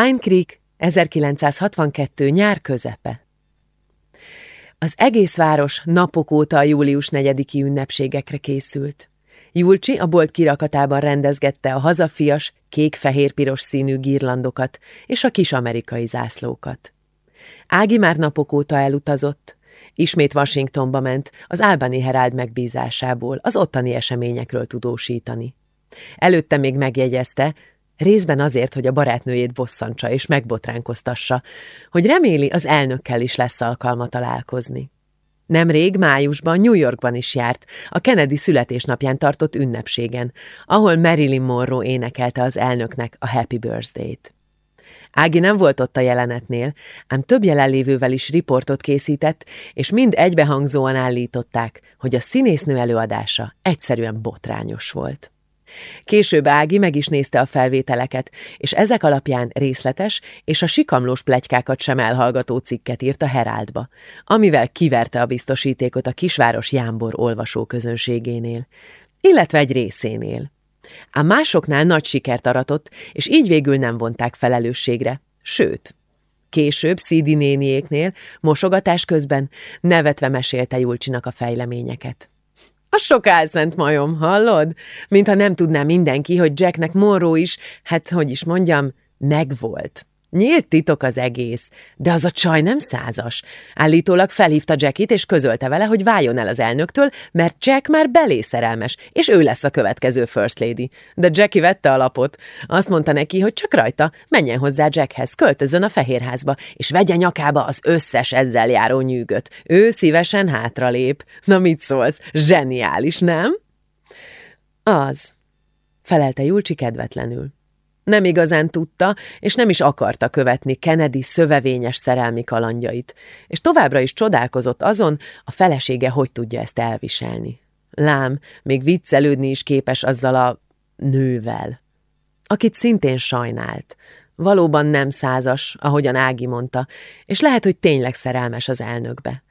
Pine Creek, 1962. nyár közepe. Az egész város napok óta a július 4 ünnepségekre készült. Julcsi a bolt kirakatában rendezgette a hazafias, kék-fehér-piros színű girlandokat és a kis amerikai zászlókat. Ági már napok óta elutazott. Ismét Washingtonba ment, az Albany Herald megbízásából, az ottani eseményekről tudósítani. Előtte még megjegyezte, részben azért, hogy a barátnőjét bosszantsa és megbotránkoztassa, hogy reméli az elnökkel is lesz alkalma találkozni. Nemrég májusban New Yorkban is járt, a Kennedy születésnapján tartott ünnepségen, ahol Marilyn Monroe énekelte az elnöknek a Happy Birthday-t. Ági nem volt ott a jelenetnél, ám több jelenlévővel is riportot készített, és mind egybehangzóan állították, hogy a színésznő előadása egyszerűen botrányos volt. Később Ági meg is nézte a felvételeket, és ezek alapján részletes és a sikamlós plegykákat sem elhallgató cikket írt a Heráldba, amivel kiverte a biztosítékot a kisváros Jámbor olvasó közönségénél, illetve egy részénél. Ám másoknál nagy sikert aratott, és így végül nem vonták felelősségre, sőt, Később Szídi néniéknél, mosogatás közben nevetve mesélte Julcsinak a fejleményeket. A sok álszent majom, hallod? Mintha nem tudná mindenki, hogy Jacknek Monroe is, hát hogy is mondjam, megvolt. Nyílt titok az egész, de az a csaj nem százas. Állítólag felhívta Jackit, és közölte vele, hogy váljon el az elnöktől, mert Jack már belé és ő lesz a következő First Lady. De Jackie vette a lapot. Azt mondta neki, hogy csak rajta, menjen hozzá Jackhez, költözön a fehérházba, és vegye nyakába az összes ezzel járó nyűgöt. Ő szívesen hátralép. Na mit szólsz? Zseniális, nem? Az, felelte Julcsi kedvetlenül. Nem igazán tudta, és nem is akarta követni Kennedy szövevényes szerelmi kalandjait, és továbbra is csodálkozott azon, a felesége hogy tudja ezt elviselni. Lám, még viccelődni is képes azzal a nővel, akit szintén sajnált. Valóban nem százas, ahogyan Ági mondta, és lehet, hogy tényleg szerelmes az elnökbe.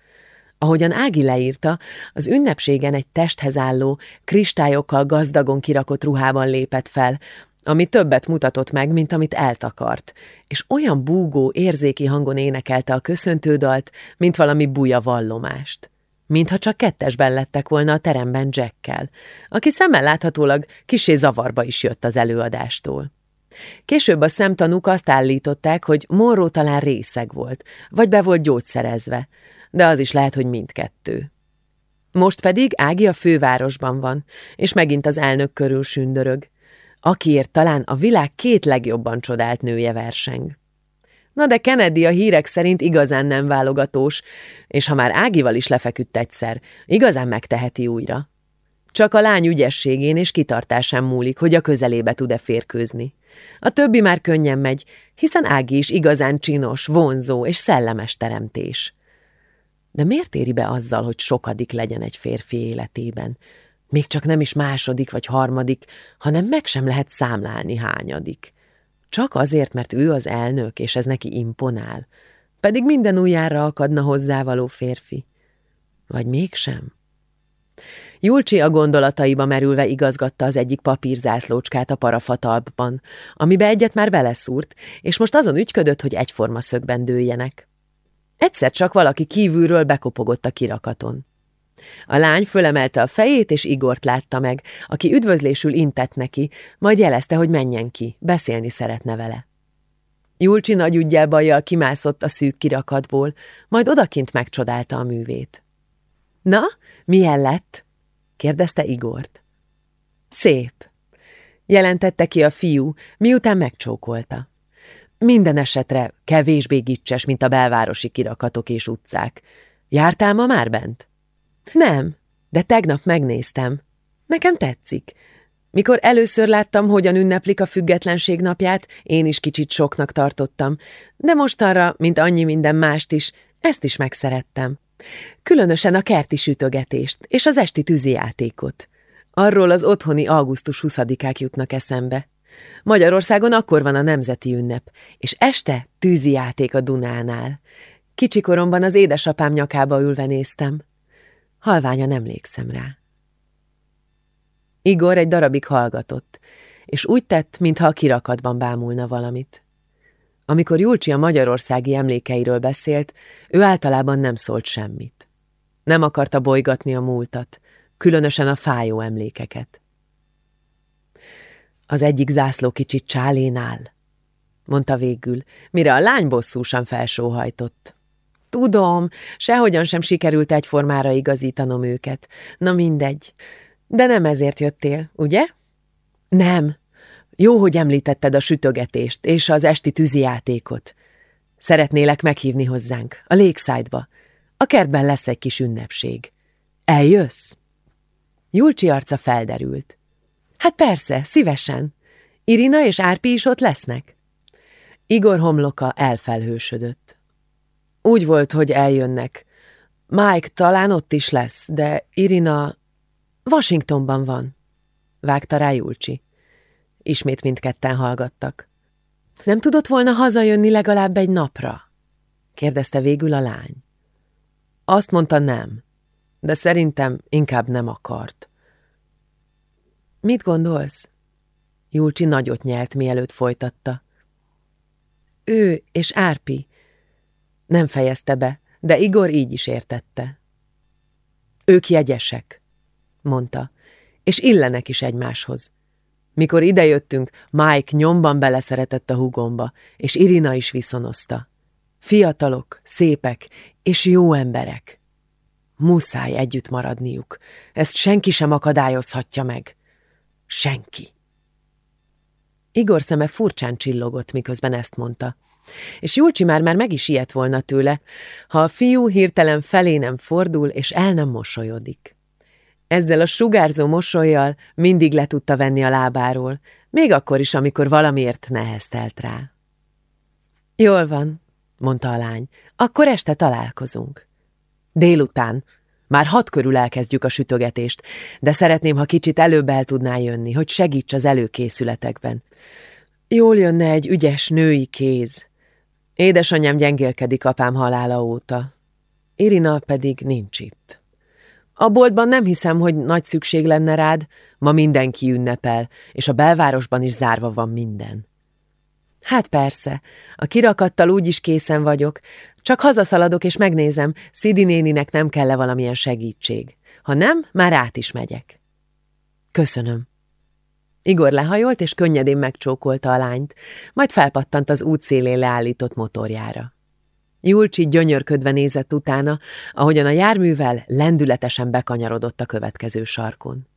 Ahogyan Ági leírta, az ünnepségen egy testhez álló, kristályokkal gazdagon kirakott ruhában lépett fel, ami többet mutatott meg, mint amit eltakart, és olyan búgó, érzéki hangon énekelte a köszöntődalt, mint valami buja vallomást. Mintha csak kettesben lettek volna a teremben Jackkel, aki szemmel láthatólag kisé zavarba is jött az előadástól. Később a szemtanúk azt állították, hogy Morró talán részeg volt, vagy be volt gyógyszerezve, de az is lehet, hogy mindkettő. Most pedig Ági a fővárosban van, és megint az elnök körül sündörög akiért talán a világ két legjobban csodált nője verseng. Na de Kennedy a hírek szerint igazán nem válogatós, és ha már Ágival is lefeküdt egyszer, igazán megteheti újra. Csak a lány ügyességén és kitartásán múlik, hogy a közelébe tud-e férkőzni. A többi már könnyen megy, hiszen Ági is igazán csinos, vonzó és szellemes teremtés. De miért éri be azzal, hogy sokadik legyen egy férfi életében? Még csak nem is második vagy harmadik, hanem meg sem lehet számlálni hányadik. Csak azért, mert ő az elnök, és ez neki imponál. Pedig minden újjára akadna hozzávaló férfi. Vagy mégsem? Julcsi a gondolataiba merülve igazgatta az egyik papírzászlócskát a parafatalpban, amibe egyet már beleszúrt, és most azon ügyködött, hogy egyforma szögben dőljenek. Egyszer csak valaki kívülről bekopogott a kirakaton. A lány fölemelte a fejét, és Igort látta meg, aki üdvözlésül intett neki, majd jelezte, hogy menjen ki, beszélni szeretne vele. Julcsi nagy ügyel kimászott a szűk kirakatból, majd odakint megcsodálta a művét. Na, milyen lett? kérdezte Igort. Szép, jelentette ki a fiú, miután megcsókolta. Minden esetre kevésbé gicses, mint a belvárosi kirakatok és utcák. Jártál ma már bent? Nem, de tegnap megnéztem. Nekem tetszik. Mikor először láttam, hogyan ünneplik a függetlenség napját, én is kicsit soknak tartottam, de mostanra, mint annyi minden mást is, ezt is megszerettem. Különösen a kerti sütögetést és az esti tűzijátékot. Arról az otthoni augusztus 20-ák jutnak eszembe. Magyarországon akkor van a nemzeti ünnep, és este tűzijáték a Dunánál. Kicsikoromban az édesapám nyakába ülve néztem. Halványan emlékszem rá. Igor egy darabig hallgatott, és úgy tett, mintha a kirakatban bámulna valamit. Amikor Julcsi a magyarországi emlékeiről beszélt, ő általában nem szólt semmit. Nem akarta bolygatni a múltat, különösen a fájó emlékeket. Az egyik zászló kicsit csálén áll, mondta végül, mire a lány bosszúsan felsóhajtott. Tudom, sehogyan sem sikerült egyformára igazítanom őket. Na mindegy. De nem ezért jöttél, ugye? Nem. Jó, hogy említetted a sütögetést és az esti tűzijátékot. Szeretnélek meghívni hozzánk, a Lakeside-ba. A kertben lesz egy kis ünnepség. Eljössz? Julcsi arca felderült. Hát persze, szívesen. Irina és Árpi is ott lesznek? Igor homloka elfelhősödött. Úgy volt, hogy eljönnek. Mike talán ott is lesz, de Irina Washingtonban van, vágta rá Julcsi. Ismét mindketten hallgattak. Nem tudott volna hazajönni legalább egy napra? kérdezte végül a lány. Azt mondta nem, de szerintem inkább nem akart. Mit gondolsz? Julcsi nagyot nyelt, mielőtt folytatta. Ő és Árpi. Nem fejezte be, de Igor így is értette. Ők jegyesek, mondta, és illenek is egymáshoz. Mikor idejöttünk, Mike nyomban beleszeretett a hugomba, és Irina is viszonozta. Fiatalok, szépek és jó emberek. Muszáj együtt maradniuk. Ezt senki sem akadályozhatja meg. Senki. Igor szeme furcsán csillogott, miközben ezt mondta. És Julcsi már már meg is ilyet volna tőle, ha a fiú hirtelen felé nem fordul, és el nem mosolyodik. Ezzel a sugárzó mosolyjal mindig le tudta venni a lábáról, még akkor is, amikor valamiért neheztelt rá. Jól van, mondta a lány, akkor este találkozunk. Délután, már hat körül elkezdjük a sütögetést, de szeretném, ha kicsit előbb el tudnál jönni, hogy segíts az előkészületekben. Jól jönne egy ügyes női kéz. Édesanyám gyengélkedik apám halála óta. Irina pedig nincs itt. A boltban nem hiszem, hogy nagy szükség lenne rád, ma mindenki ünnepel, és a belvárosban is zárva van minden. Hát persze, a kirakattal úgy is készen vagyok, csak hazaszaladok és megnézem, Szidi nem kell -e valamilyen segítség. Ha nem, már át is megyek. Köszönöm. Igor lehajolt és könnyedén megcsókolta a lányt, majd felpattant az útszélén leállított motorjára. Julcsi gyönyörködve nézett utána, ahogyan a járművel lendületesen bekanyarodott a következő sarkon.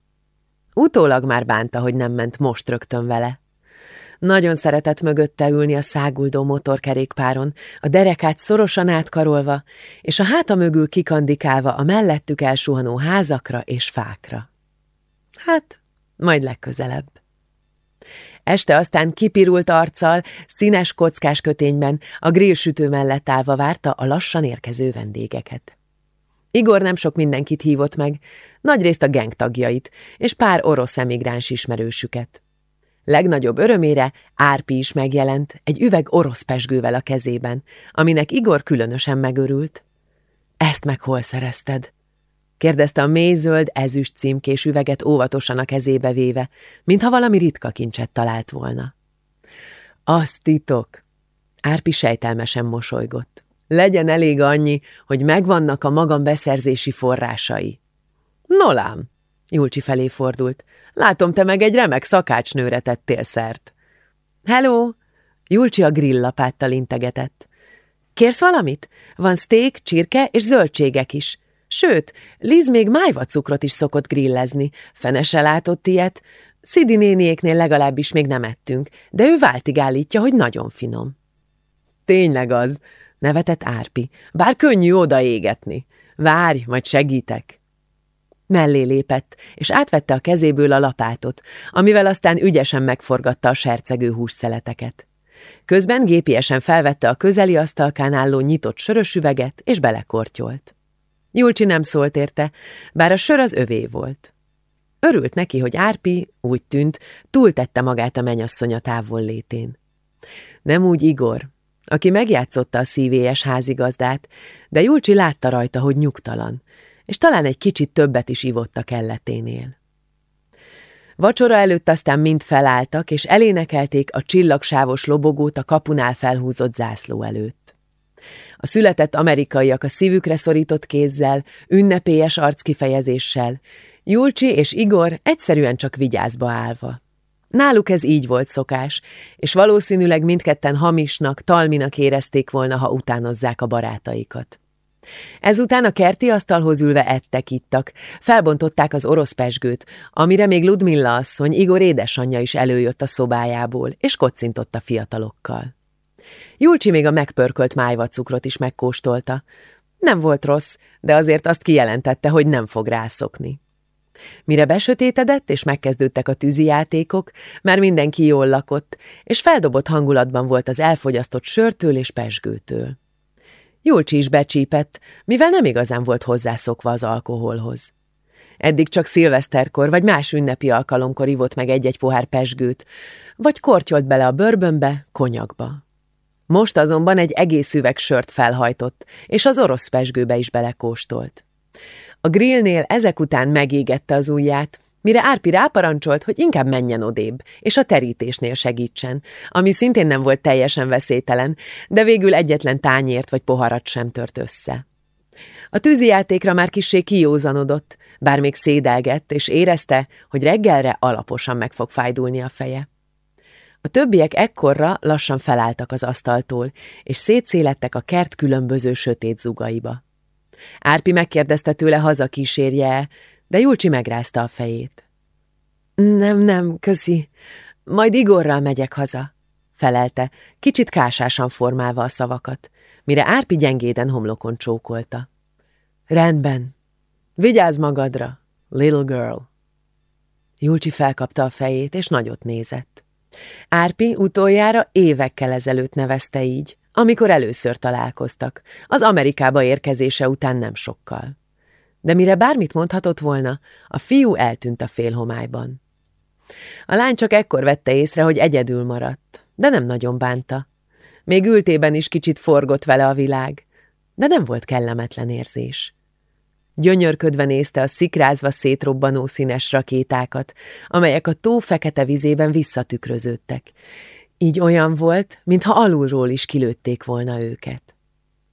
Utólag már bánta, hogy nem ment most rögtön vele. Nagyon szeretett mögötte ülni a száguldó motorkerékpáron, a derekát szorosan átkarolva, és a háta mögül kikandikálva a mellettük elsuhanó házakra és fákra. Hát, majd legközelebb. Este aztán kipirult arccal, színes kockás kötényben, a grillsütő mellett állva várta a lassan érkező vendégeket. Igor nem sok mindenkit hívott meg, nagyrészt a geng tagjait, és pár orosz emigráns ismerősüket. Legnagyobb örömére Árpi is megjelent, egy üveg orosz pesgővel a kezében, aminek Igor különösen megörült. Ezt meg hol szerezted? Kérdezte a mélyzöld, ezüst címkés üveget óvatosan a kezébe véve, mintha valami ritka kincset talált volna. Az titok! Árpi sejtelmesen mosolygott. Legyen elég annyi, hogy megvannak a magam beszerzési forrásai. Nolám, Julcsi felé fordult. Látom, te meg egy remek szakácsnőre tettél szert. Hello! Julcsi a grillapáttal integetett. Kérsz valamit? Van steak, csirke és zöldségek is. Sőt, Liz még májvacukrot is szokott grillezni. Fene se látott ilyet. Szidi néniéknél legalábbis még nem ettünk, de ő váltig állítja, hogy nagyon finom. Tényleg az, nevetett Árpi, bár könnyű odaégetni. Várj, majd segítek. Mellé lépett, és átvette a kezéből a lapátot, amivel aztán ügyesen megforgatta a sercegő hússzeleteket. Közben gépiesen felvette a közeli asztalkán álló nyitott sörös üveget, és belekortyolt. Julcsi nem szólt érte, bár a sör az övé volt. Örült neki, hogy Árpi, úgy tűnt, túltette magát a menyasszonya távol létén. Nem úgy Igor, aki megjátszotta a szívélyes házigazdát, de Julcsi látta rajta, hogy nyugtalan, és talán egy kicsit többet is ivott a kelleténél. Vacsora előtt aztán mind felálltak, és elénekelték a csillagsávos lobogót a kapunál felhúzott zászló előtt. A született amerikaiak a szívükre szorított kézzel, ünnepélyes arckifejezéssel, Julcsi és Igor egyszerűen csak vigyázba állva. Náluk ez így volt szokás, és valószínűleg mindketten hamisnak, talminak érezték volna, ha utánozzák a barátaikat. Ezután a kerti asztalhoz ülve ettek ittak, felbontották az orosz pesgőt, amire még Ludmilla asszony, Igor édesanyja is előjött a szobájából, és kocintott a fiatalokkal. Julcsi még a megpörkölt májvacukrot is megkóstolta. Nem volt rossz, de azért azt kijelentette, hogy nem fog rászokni. Mire besötétedett és megkezdődtek a tűzijátékok, már mindenki jól lakott, és feldobott hangulatban volt az elfogyasztott sörtől és pesgőtől. Julcsi is becsípett, mivel nem igazán volt hozzászokva az alkoholhoz. Eddig csak szilveszterkor vagy más ünnepi alkalomkor ivott meg egy-egy pohár pesgőt, vagy kortyolt bele a bőrbönbe, konyakba. Most azonban egy egész üveg sört felhajtott, és az orosz pesgőbe is belekóstolt. A grillnél ezek után megégette az ujját, mire Árpi ráparancsolt, hogy inkább menjen odébb, és a terítésnél segítsen, ami szintén nem volt teljesen veszélytelen, de végül egyetlen tányért vagy poharat sem tört össze. A tűzijátékra már kissé kijózanodott, bár még szédelgett, és érezte, hogy reggelre alaposan meg fog fájdulni a feje. A többiek ekkorra lassan felálltak az asztaltól, és szétszélettek a kert különböző sötét zugaiba. Árpi megkérdezte tőle hazakísérje de Julcsi megrázta a fejét. Nem, nem, köszi. Majd Igorral megyek haza, felelte, kicsit kásásan formálva a szavakat, mire Árpi gyengéden homlokon csókolta. Rendben. Vigyázz magadra, little girl. Julcsi felkapta a fejét, és nagyot nézett. Árpi utoljára évekkel ezelőtt nevezte így, amikor először találkoztak, az Amerikába érkezése után nem sokkal. De mire bármit mondhatott volna, a fiú eltűnt a félhomályban. A lány csak ekkor vette észre, hogy egyedül maradt, de nem nagyon bánta. Még ültében is kicsit forgott vele a világ, de nem volt kellemetlen érzés. Gyönyörködve nézte a szikrázva szétrobbanó színes rakétákat, amelyek a tó fekete vizében visszatükröződtek, így olyan volt, mintha alulról is kilőtték volna őket.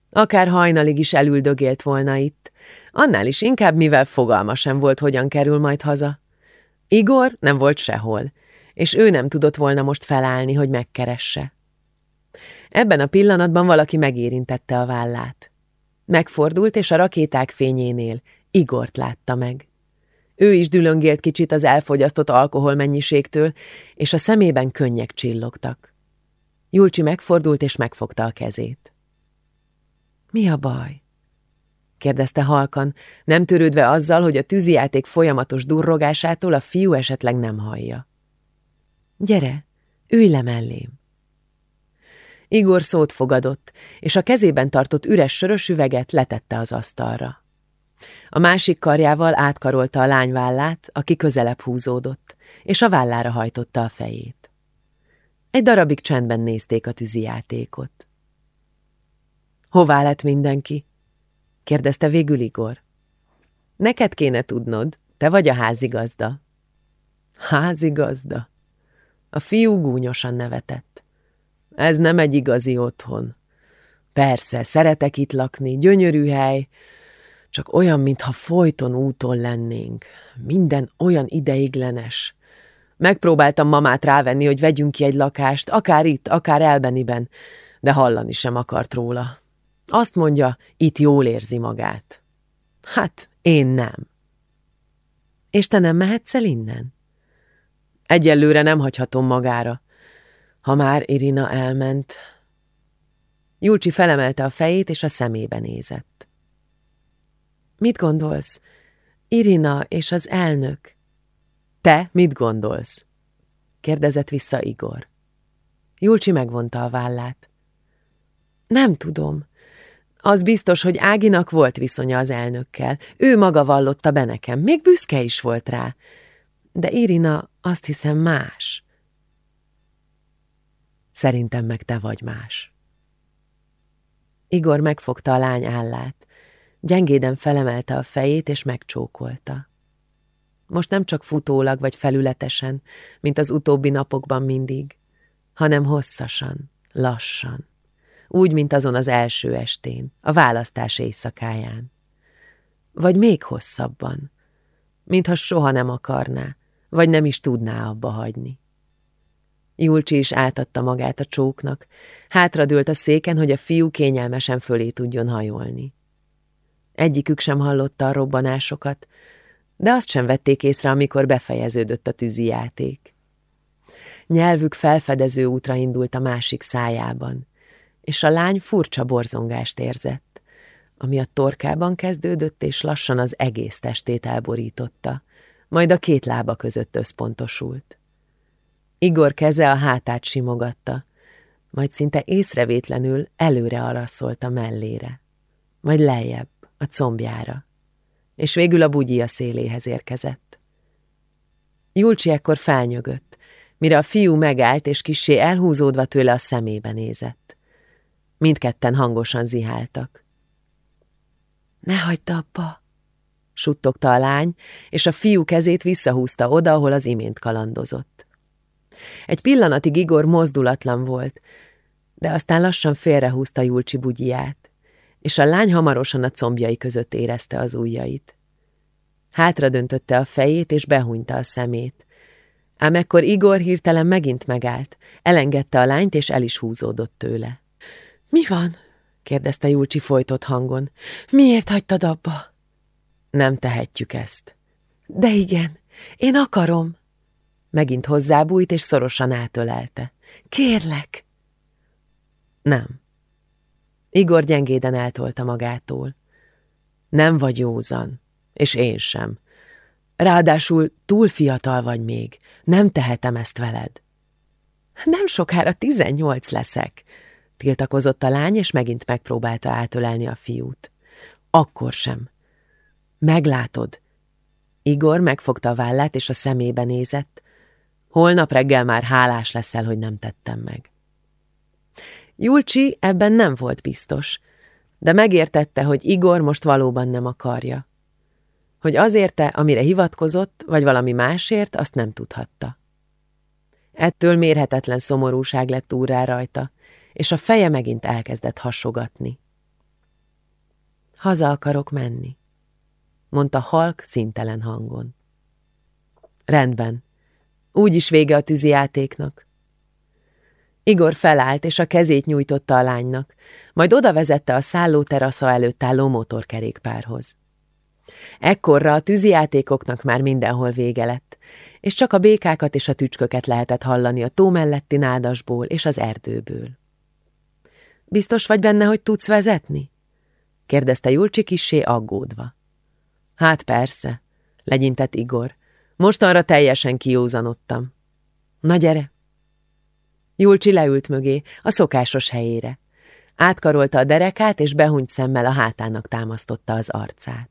Akár hajnalig is elüldögélt volna itt, annál is inkább, mivel fogalma sem volt, hogyan kerül majd haza. Igor nem volt sehol, és ő nem tudott volna most felállni, hogy megkeresse. Ebben a pillanatban valaki megérintette a vállát. Megfordult, és a rakéták fényénél Igort látta meg. Ő is dülöngélt kicsit az elfogyasztott alkohol mennyiségtől, és a szemében könnyek csillogtak. Julcsi megfordult és megfogta a kezét. Mi a baj? kérdezte halkan, nem törődve azzal, hogy a tűzijáték folyamatos durrogásától a fiú esetleg nem hallja. Gyere, ülj le mellém. Igor szót fogadott, és a kezében tartott üres sörös üveget letette az asztalra. A másik karjával átkarolta a lány vállát, aki közelebb húzódott, és a vállára hajtotta a fejét. Egy darabig csendben nézték a tűzijátékot. Hová lett mindenki? kérdezte végül Igor. Neked kéne tudnod, te vagy a házigazda. Házigazda? A fiú gúnyosan nevetett. Ez nem egy igazi otthon. Persze, szeretek itt lakni, gyönyörű hely, csak olyan, mintha folyton úton lennénk. Minden olyan ideiglenes. Megpróbáltam mamát rávenni, hogy vegyünk ki egy lakást, akár itt, akár elbeniben, de hallani sem akart róla. Azt mondja, itt jól érzi magát. Hát, én nem. És te nem mehetsz el innen? Egyelőre nem hagyhatom magára. Ha már Irina elment... Julcsi felemelte a fejét, és a szemébe nézett. Mit gondolsz? Irina és az elnök. Te mit gondolsz? kérdezett vissza Igor. Julcsi megvonta a vállát. Nem tudom. Az biztos, hogy Áginak volt viszonya az elnökkel. Ő maga vallotta be nekem, még büszke is volt rá. De Irina azt hiszem más. Szerintem meg te vagy más. Igor megfogta a lány állát. Gyengéden felemelte a fejét, és megcsókolta. most nem csak futólag vagy felületesen, mint az utóbbi napokban mindig, hanem hosszasan, lassan, úgy, mint azon az első estén, a választás éjszakáján. Vagy még hosszabban, mintha soha nem akarná, vagy nem is tudná abba hagyni. Julcsi is átadta magát a csóknak, hátradőlt a széken, hogy a fiú kényelmesen fölé tudjon hajolni. Egyikük sem hallotta a robbanásokat, de azt sem vették észre, amikor befejeződött a tűzi játék. Nyelvük felfedező útra indult a másik szájában, és a lány furcsa borzongást érzett, ami a torkában kezdődött, és lassan az egész testét elborította, majd a két lába között összpontosult. Igor keze a hátát simogatta, majd szinte észrevétlenül előre araszolt a mellére, majd lejjebb, a combjára, és végül a bugyi a széléhez érkezett. Julcsi ekkor felnyögött, mire a fiú megállt, és kissé elhúzódva tőle a szemébe nézett. Mindketten hangosan ziháltak. Ne hagyd abba, suttogta a lány, és a fiú kezét visszahúzta oda, ahol az imént kalandozott. Egy pillanatig Igor mozdulatlan volt, de aztán lassan félrehúzta Julcsi bugyját, és a lány hamarosan a combjai között érezte az ujjait. Hátra döntötte a fejét, és behunyta a szemét. Ám ekkor Igor hirtelen megint megállt, elengedte a lányt, és el is húzódott tőle. – Mi van? – kérdezte Julcsi folytott hangon. – Miért hagytad abba? – Nem tehetjük ezt. – De igen, én akarom. Megint hozzábújt, és szorosan átölelte. – Kérlek! – Nem. Igor gyengéden eltolta magától. Nem vagy józan, és én sem. Ráadásul túl fiatal vagy még, nem tehetem ezt veled. Nem sokára tizennyolc leszek, tiltakozott a lány, és megint megpróbálta átölelni a fiút. Akkor sem. Meglátod. Igor megfogta a vállát, és a szemébe nézett. Holnap reggel már hálás leszel, hogy nem tettem meg. Julcsi ebben nem volt biztos, de megértette, hogy Igor most valóban nem akarja. Hogy azért-e, amire hivatkozott, vagy valami másért, azt nem tudhatta. Ettől mérhetetlen szomorúság lett úrá rajta, és a feje megint elkezdett hasogatni. Haza akarok menni, mondta halk, szintelen hangon. Rendben, úgyis vége a tűzijátéknak. Igor felállt, és a kezét nyújtotta a lánynak, majd oda vezette a szállóterasza előtt álló motorkerékpárhoz. Ekkorra a tűzijátékoknak már mindenhol vége lett, és csak a békákat és a tücsköket lehetett hallani a tó melletti nádasból és az erdőből. Biztos vagy benne, hogy tudsz vezetni? kérdezte Julcsi kissé aggódva. Hát persze, legyintett Igor. Mostanra teljesen kiózanodtam. Na gyere, Julcsi leült mögé, a szokásos helyére. Átkarolta a derekát, és behunyt szemmel a hátának támasztotta az arcát.